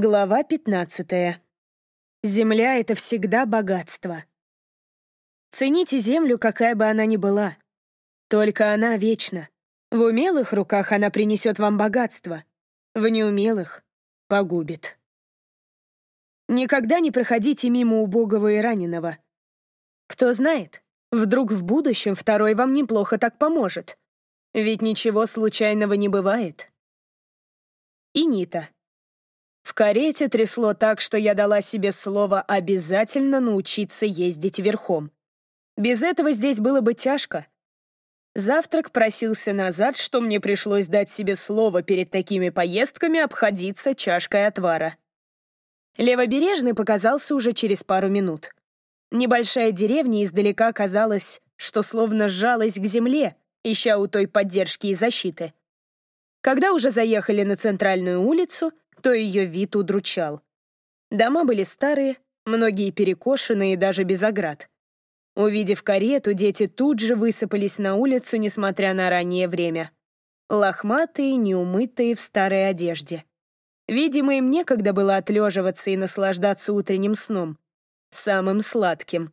Глава 15. Земля — это всегда богатство. Цените землю, какая бы она ни была. Только она вечна. В умелых руках она принесет вам богатство, в неумелых — погубит. Никогда не проходите мимо убогого и раненого. Кто знает, вдруг в будущем второй вам неплохо так поможет. Ведь ничего случайного не бывает. И Нита. В карете трясло так, что я дала себе слово обязательно научиться ездить верхом. Без этого здесь было бы тяжко. Завтрак просился назад, что мне пришлось дать себе слово перед такими поездками обходиться чашкой отвара. Левобережный показался уже через пару минут. Небольшая деревня издалека казалась, что словно сжалась к земле, ища у той поддержки и защиты. Когда уже заехали на центральную улицу, то ее вид удручал. Дома были старые, многие перекошенные даже без оград. Увидев карету, дети тут же высыпались на улицу, несмотря на раннее время. Лохматые, неумытые, в старой одежде. Видимо, им некогда было отлеживаться и наслаждаться утренним сном. Самым сладким.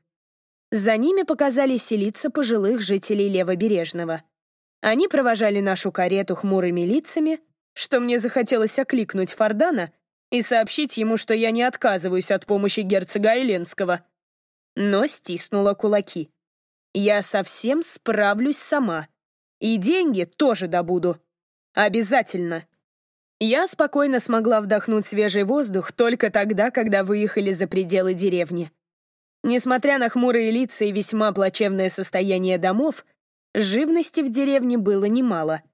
За ними показались селиться пожилых жителей Левобережного. Они провожали нашу карету хмурыми лицами, что мне захотелось окликнуть Фордана и сообщить ему, что я не отказываюсь от помощи герцога Айленского. Но стиснула кулаки. Я совсем справлюсь сама. И деньги тоже добуду. Обязательно. Я спокойно смогла вдохнуть свежий воздух только тогда, когда выехали за пределы деревни. Несмотря на хмурые лица и весьма плачевное состояние домов, живности в деревне было немало —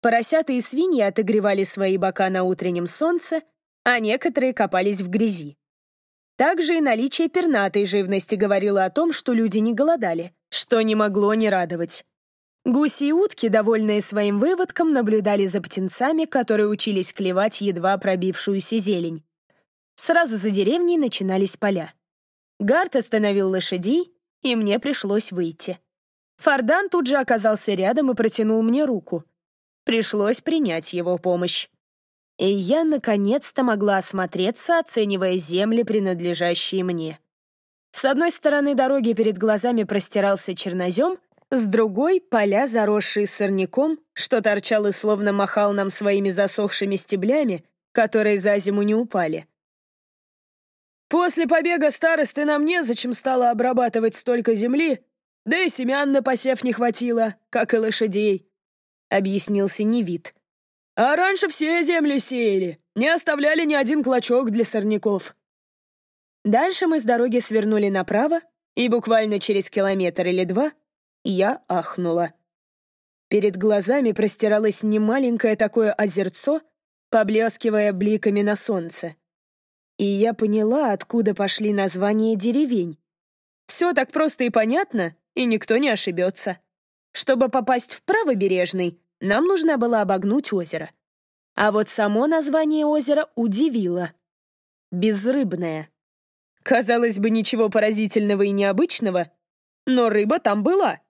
Поросята и свиньи отогревали свои бока на утреннем солнце, а некоторые копались в грязи. Также и наличие пернатой живности говорило о том, что люди не голодали, что не могло не радовать. Гуси и утки, довольные своим выводком, наблюдали за птенцами, которые учились клевать едва пробившуюся зелень. Сразу за деревней начинались поля. Гарт остановил лошадей, и мне пришлось выйти. Фардан тут же оказался рядом и протянул мне руку — Пришлось принять его помощь. И я наконец-то могла осмотреться, оценивая земли, принадлежащие мне. С одной стороны дороги перед глазами простирался чернозем, с другой — поля, заросшие сорняком, что торчал и словно махал нам своими засохшими стеблями, которые за зиму не упали. «После побега старосты нам незачем стало обрабатывать столько земли, да и семян на посев не хватило, как и лошадей», — объяснился Невид. «А раньше все земли сеяли, не оставляли ни один клочок для сорняков». Дальше мы с дороги свернули направо, и буквально через километр или два я ахнула. Перед глазами простиралось немаленькое такое озерцо, поблескивая бликами на солнце. И я поняла, откуда пошли названия деревень. Все так просто и понятно, и никто не ошибется. Чтобы попасть в правобережный, нам нужно было обогнуть озеро. А вот само название озера удивило. Безрыбное. Казалось бы, ничего поразительного и необычного, но рыба там была.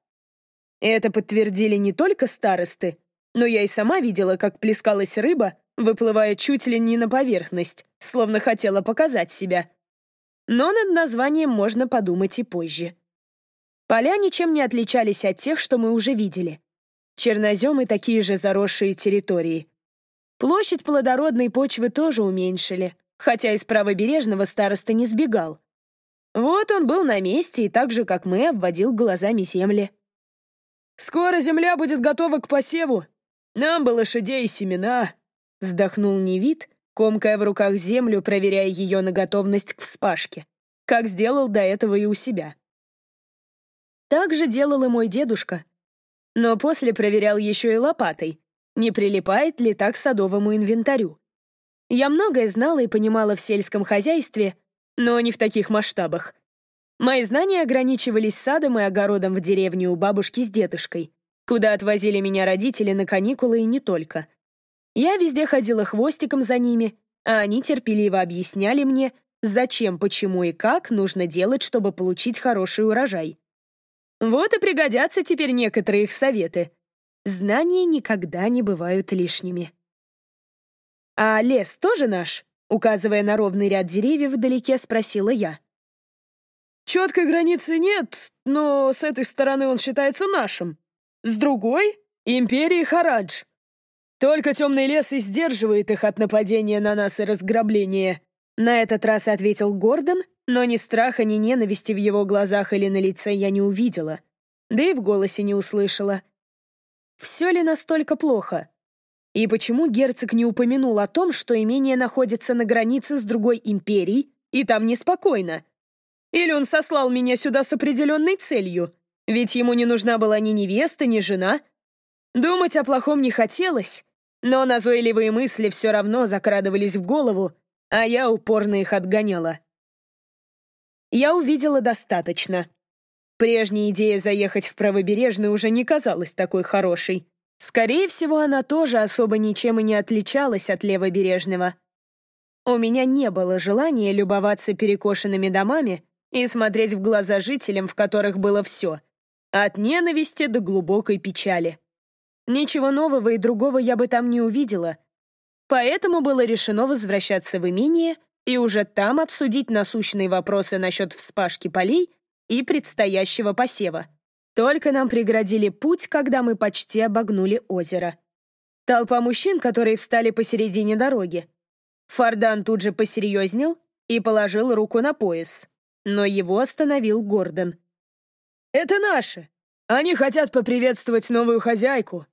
Это подтвердили не только старосты, но я и сама видела, как плескалась рыба, выплывая чуть ли не на поверхность, словно хотела показать себя. Но над названием можно подумать и позже. Поля ничем не отличались от тех, что мы уже видели. Черноземы такие же заросшие территории. Площадь плодородной почвы тоже уменьшили, хотя из правобережного староста не сбегал. Вот он был на месте и так же, как мы, обводил глазами земли. «Скоро земля будет готова к посеву. Нам бы лошадей и семена», — вздохнул Невид, комкая в руках землю, проверяя ее на готовность к вспашке, как сделал до этого и у себя. Так же делал и мой дедушка. Но после проверял еще и лопатой, не прилипает ли так к садовому инвентарю. Я многое знала и понимала в сельском хозяйстве, но не в таких масштабах. Мои знания ограничивались садом и огородом в деревне у бабушки с дедушкой, куда отвозили меня родители на каникулы и не только. Я везде ходила хвостиком за ними, а они терпеливо объясняли мне, зачем, почему и как нужно делать, чтобы получить хороший урожай. Вот и пригодятся теперь некоторые их советы. Знания никогда не бывают лишними. «А лес тоже наш?» Указывая на ровный ряд деревьев вдалеке, спросила я. Четкой границы нет, но с этой стороны он считается нашим. С другой — империи Харадж. Только темный лес и сдерживает их от нападения на нас и разграбления. На этот раз ответил Гордон, но ни страха, ни ненависти в его глазах или на лице я не увидела. Да и в голосе не услышала. Все ли настолько плохо? И почему герцог не упомянул о том, что имение находится на границе с другой империей, и там неспокойно? Или он сослал меня сюда с определенной целью? Ведь ему не нужна была ни невеста, ни жена. Думать о плохом не хотелось, но назойливые мысли все равно закрадывались в голову, а я упорно их отгоняла. Я увидела достаточно. Прежняя идея заехать в правобережный уже не казалась такой хорошей. Скорее всего, она тоже особо ничем и не отличалась от левобережного. У меня не было желания любоваться перекошенными домами и смотреть в глаза жителям, в которых было все. От ненависти до глубокой печали. Ничего нового и другого я бы там не увидела — Поэтому было решено возвращаться в имение и уже там обсудить насущные вопросы насчет вспашки полей и предстоящего посева. Только нам преградили путь, когда мы почти обогнули озеро. Толпа мужчин, которые встали посередине дороги. Фардан тут же посерьезнел и положил руку на пояс, но его остановил Гордон. «Это наши! Они хотят поприветствовать новую хозяйку!»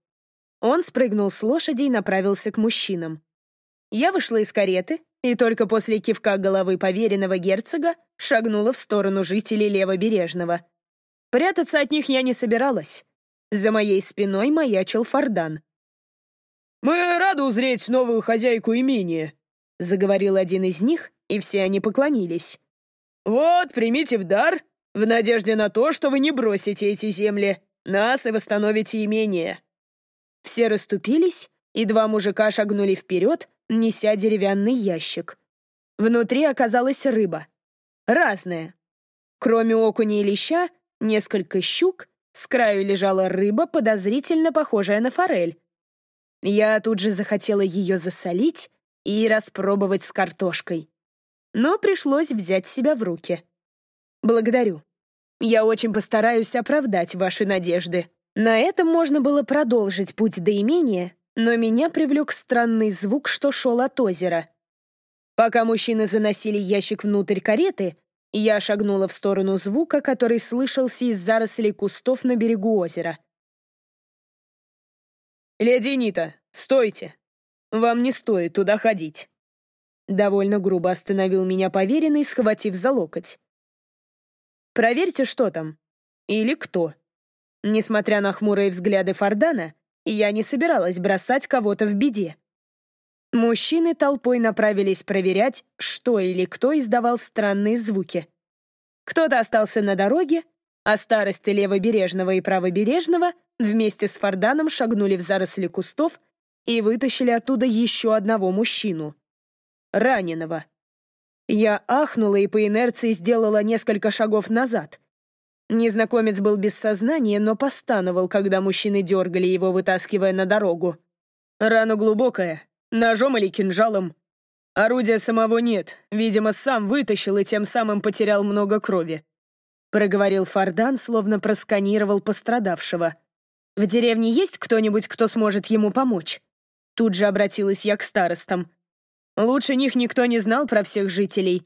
Он спрыгнул с лошади и направился к мужчинам. Я вышла из кареты и только после кивка головы поверенного герцога шагнула в сторону жителей Левобережного. Прятаться от них я не собиралась. За моей спиной маячил Фардан. «Мы рады узреть новую хозяйку имения», — заговорил один из них, и все они поклонились. «Вот, примите в дар, в надежде на то, что вы не бросите эти земли, нас и восстановите имение». Все расступились, и два мужика шагнули вперед, неся деревянный ящик. Внутри оказалась рыба. Разная. Кроме окуня и леща, несколько щук, с краю лежала рыба, подозрительно похожая на форель. Я тут же захотела ее засолить и распробовать с картошкой. Но пришлось взять себя в руки. Благодарю. Я очень постараюсь оправдать ваши надежды. На этом можно было продолжить путь до имения, но меня привлек странный звук, что шел от озера. Пока мужчины заносили ящик внутрь кареты, я шагнула в сторону звука, который слышался из зарослей кустов на берегу озера. «Леди Нита, стойте! Вам не стоит туда ходить!» Довольно грубо остановил меня поверенный, схватив за локоть. «Проверьте, что там. Или кто». Несмотря на хмурые взгляды Фордана, я не собиралась бросать кого-то в беде. Мужчины толпой направились проверять, что или кто издавал странные звуки. Кто-то остался на дороге, а старосты левобережного и правобережного вместе с Форданом шагнули в заросли кустов и вытащили оттуда еще одного мужчину. Раненого. Я ахнула и по инерции сделала несколько шагов назад — Незнакомец был без сознания, но постановал, когда мужчины дергали его, вытаскивая на дорогу. Рана глубокая, ножом или кинжалом. Орудия самого нет, видимо, сам вытащил и тем самым потерял много крови. Проговорил Фардан, словно просканировал пострадавшего. «В деревне есть кто-нибудь, кто сможет ему помочь?» Тут же обратилась я к старостам. Лучше них никто не знал про всех жителей,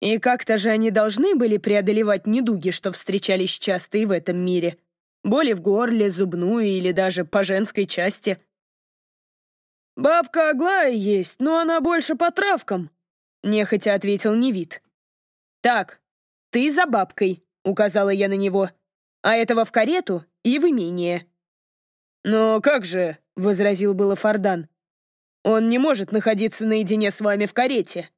и как-то же они должны были преодолевать недуги, что встречались часто и в этом мире. Боли в горле, зубную или даже по женской части. «Бабка Аглая есть, но она больше по травкам», — нехотя ответил Невид. «Так, ты за бабкой», — указала я на него, «а этого в карету и в имение». «Но как же», — возразил было Фардан, «он не может находиться наедине с вами в карете».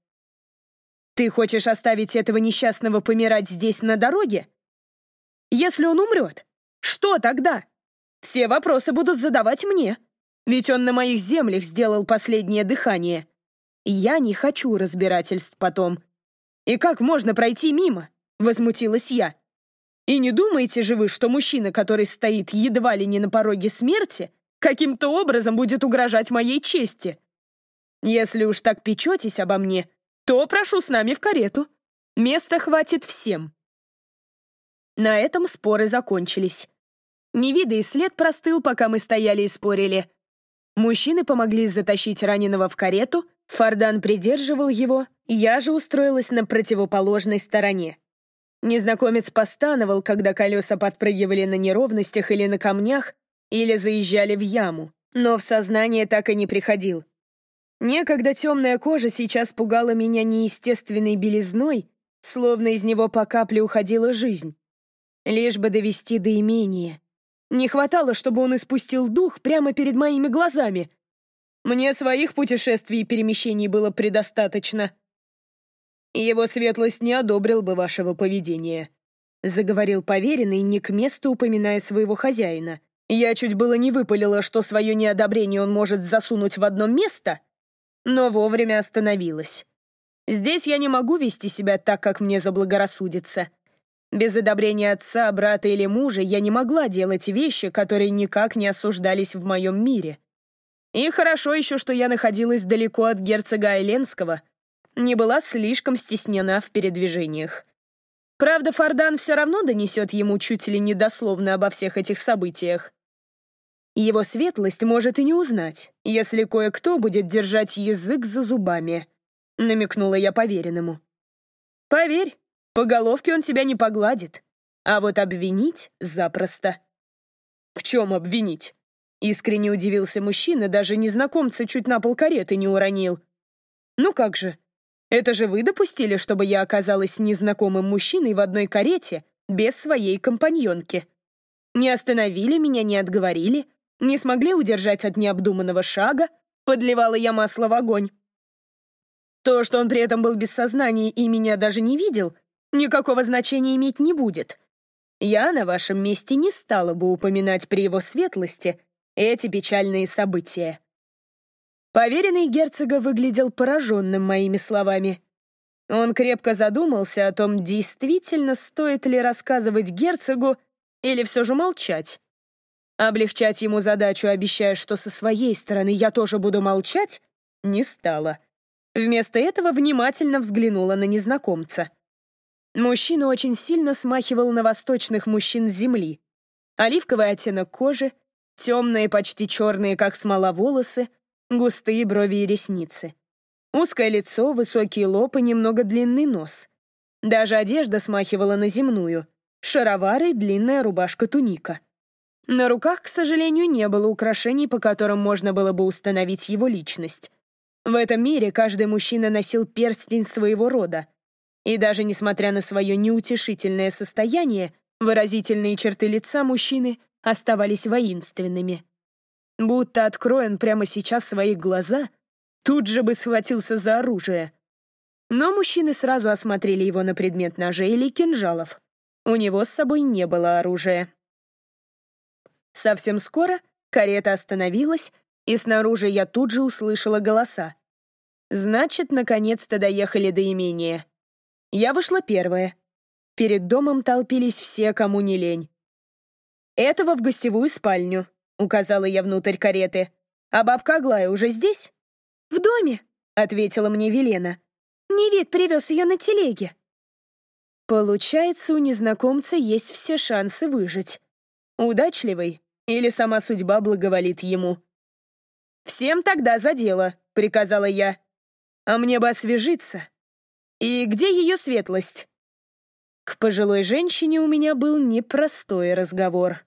Ты хочешь оставить этого несчастного помирать здесь, на дороге? Если он умрет, что тогда? Все вопросы будут задавать мне, ведь он на моих землях сделал последнее дыхание. Я не хочу разбирательств потом. И как можно пройти мимо? Возмутилась я. И не думаете же вы, что мужчина, который стоит едва ли не на пороге смерти, каким-то образом будет угрожать моей чести? Если уж так печетесь обо мне, то прошу с нами в карету. Места хватит всем». На этом споры закончились. Невида и след простыл, пока мы стояли и спорили. Мужчины помогли затащить раненого в карету, Фардан придерживал его, я же устроилась на противоположной стороне. Незнакомец постановал, когда колеса подпрыгивали на неровностях или на камнях, или заезжали в яму, но в сознание так и не приходил. Некогда темная кожа сейчас пугала меня неестественной белизной, словно из него по капле уходила жизнь. Лишь бы довести до имения. Не хватало, чтобы он испустил дух прямо перед моими глазами. Мне своих путешествий и перемещений было предостаточно. Его светлость не одобрил бы вашего поведения, заговорил поверенный, не к месту упоминая своего хозяина. Я чуть было не выпалила, что свое неодобрение он может засунуть в одно место, но вовремя остановилась. Здесь я не могу вести себя так, как мне заблагорассудится. Без одобрения отца, брата или мужа я не могла делать вещи, которые никак не осуждались в моем мире. И хорошо еще, что я находилась далеко от герцога Айленского, не была слишком стеснена в передвижениях. Правда, Фардан все равно донесет ему чуть ли не дословно обо всех этих событиях. Его светлость может и не узнать, если кое-кто будет держать язык за зубами, намекнула я поверенному. Поверь, по головке он тебя не погладит, а вот обвинить запросто. В чем обвинить? Искренне удивился мужчина, даже незнакомца чуть на пол кареты не уронил. Ну как же, это же вы допустили, чтобы я оказалась незнакомым мужчиной в одной карете без своей компаньонки. Не остановили меня, не отговорили, не смогли удержать от необдуманного шага, подливала я масло в огонь. То, что он при этом был без сознания и меня даже не видел, никакого значения иметь не будет. Я на вашем месте не стала бы упоминать при его светлости эти печальные события. Поверенный герцога выглядел пораженным моими словами. Он крепко задумался о том, действительно стоит ли рассказывать герцогу или все же молчать. Облегчать ему задачу, обещая, что со своей стороны я тоже буду молчать, не стала. Вместо этого внимательно взглянула на незнакомца. Мужчина очень сильно смахивал на восточных мужчин Земли. Оливковый оттенок кожи, темные, почти черные, как смола, волосы, густые брови и ресницы. Узкое лицо, высокий лоб и немного длинный нос. Даже одежда смахивала на земную. Шаровары, длинная рубашка-туника. На руках, к сожалению, не было украшений, по которым можно было бы установить его личность. В этом мире каждый мужчина носил перстень своего рода. И даже несмотря на свое неутешительное состояние, выразительные черты лица мужчины оставались воинственными. Будто откроен прямо сейчас свои глаза, тут же бы схватился за оружие. Но мужчины сразу осмотрели его на предмет ножей или кинжалов. У него с собой не было оружия. Совсем скоро карета остановилась, и снаружи я тут же услышала голоса. Значит, наконец-то доехали до имения. Я вышла первая. Перед домом толпились все, кому не лень. «Этого в гостевую спальню», — указала я внутрь кареты. «А бабка Аглая уже здесь?» «В доме», — ответила мне Велена. «Невид привез ее на телеге». Получается, у незнакомца есть все шансы выжить. Удачливый или сама судьба благоволит ему? «Всем тогда за дело», — приказала я. «А мне бы освежиться. И где ее светлость?» К пожилой женщине у меня был непростой разговор.